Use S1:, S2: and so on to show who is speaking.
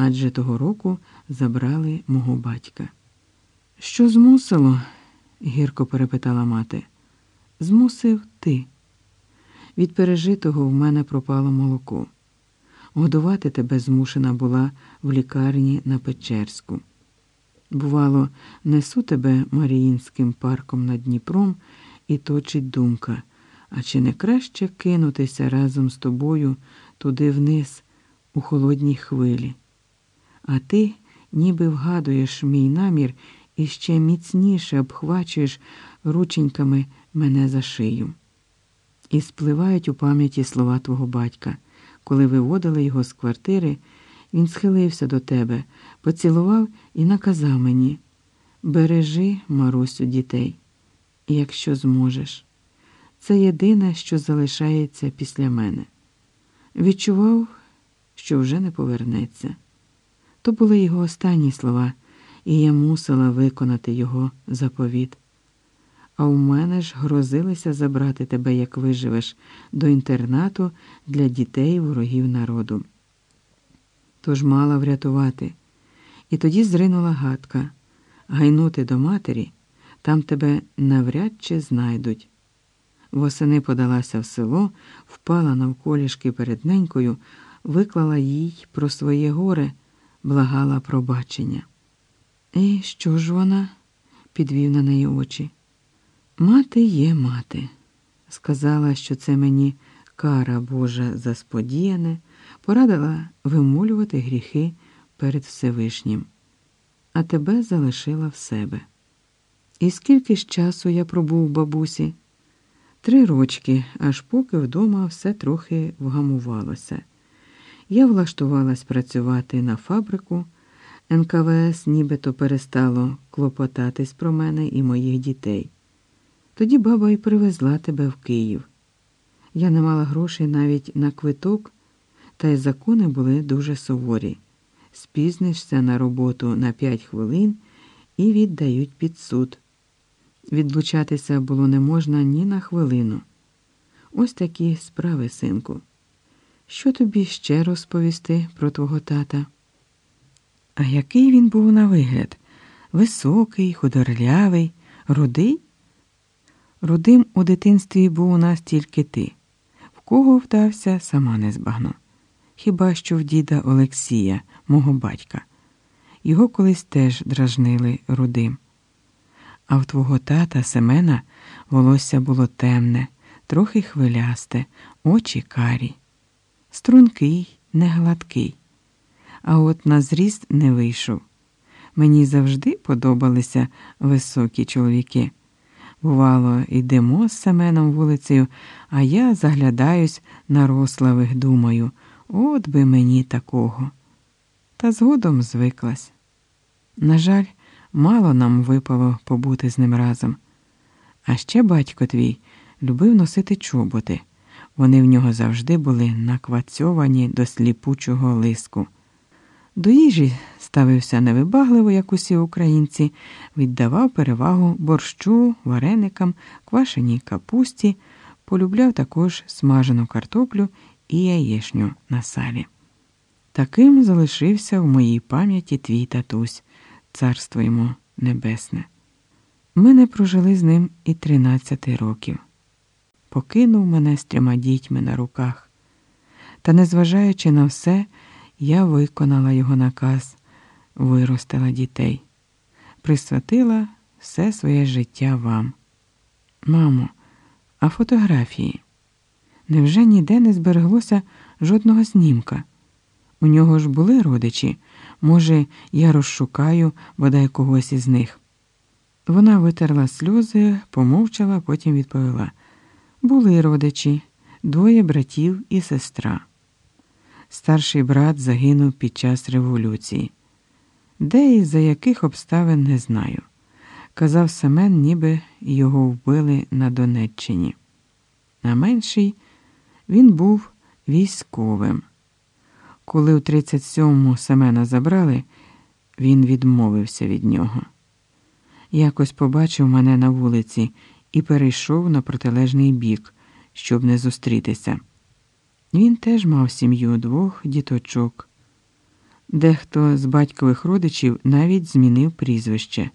S1: адже того року забрали мого батька. Що змусило? гірко перепитала мати. Змусив ти. Від пережитого в мене пропало молоко. Годувати тебе змушена була в лікарні на Печерську. Бувало, несу тебе Маріїнським парком над Дніпром і точить думка, а чи не краще кинутися разом з тобою туди вниз, у холодній хвилі? А ти ніби вгадуєш мій намір і ще міцніше обхвачуєш рученьками мене за шию. І спливають у пам'яті слова твого батька. Коли виводили його з квартири, він схилився до тебе, поцілував і наказав мені бережи, Марусю, дітей, якщо зможеш. Це єдине, що залишається після мене. Відчував, що вже не повернеться. То були його останні слова, і я мусила виконати його заповіт. А у мене ж грозилися забрати тебе, як виживеш, до інтернату для дітей ворогів народу. Тож мала врятувати. І тоді зринула гадка гайнути до матері, там тебе навряд чи знайдуть. Восени подалася в село, впала навколішки перед ненькою, виклала їй про своє горе, благала пробачення. І що ж вона? підвів на неї очі. Мати є мати. Сказала, що це мені кара Божа за сподіяне, порадила вимолювати гріхи перед Всевишнім, а тебе залишила в себе. І скільки ж часу я пробув бабусі? Три рочки, аж поки вдома все трохи вгамувалося. Я влаштувалась працювати на фабрику. НКВС нібито перестало клопотатись про мене і моїх дітей. Тоді баба й привезла тебе в Київ. Я не мала грошей навіть на квиток, та й закони були дуже суворі. Спізнишся на роботу на п'ять хвилин і віддають під суд. Відлучатися було не можна ні на хвилину. Ось такі справи, синку. Що тобі ще розповісти про твого тата? А який він був на вигляд? Високий, худорлявий, рудий? Рудим у дитинстві був у нас тільки ти. В кого вдався, сама не збагну. Хіба що в діда Олексія, мого батька. Його колись теж дражнили рудим. А в твого тата Семена волосся було темне, трохи хвилясте, очі карі, стрункий, не гладкий. А от на зріст не вийшов. Мені завжди подобалися високі чоловіки. Бувало, йдемо з Семеном вулицею, а я заглядаюсь на рославих, думаю, от би мені такого. Та згодом звиклась. На жаль, мало нам випало побути з ним разом. А ще батько твій любив носити чоботи. Вони в нього завжди були наквацьовані до сліпучого лиску. До їжі ставився невибагливо, як усі українці, віддавав перевагу борщу, вареникам, квашеній капусті, полюбляв також смажену картоплю і яєшню на салі. Таким залишився в моїй пам'яті твій татусь, царство йому небесне. Ми не прожили з ним і тринадцяти років. Покинув мене з трьома дітьми на руках. Та, незважаючи на все, я виконала його наказ, виростила дітей, присвятила все своє життя вам. Мамо, а фотографії? Невже ніде не збереглося жодного знімка? У нього ж були родичі. Може, я розшукаю бодай когось із них. Вона витерла сльози, помовчала, потім відповіла: були родичі, двоє братів і сестра. Старший брат загинув під час революції. Де і за яких обставин не знаю. Казав Семен, ніби його вбили на Донеччині. А менший він був військовим. Коли у 37-му Семена забрали, він відмовився від нього. Якось побачив мене на вулиці і перейшов на протилежний бік, щоб не зустрітися. Він теж мав сім'ю двох діточок. Дехто з батькових родичів навіть змінив прізвище.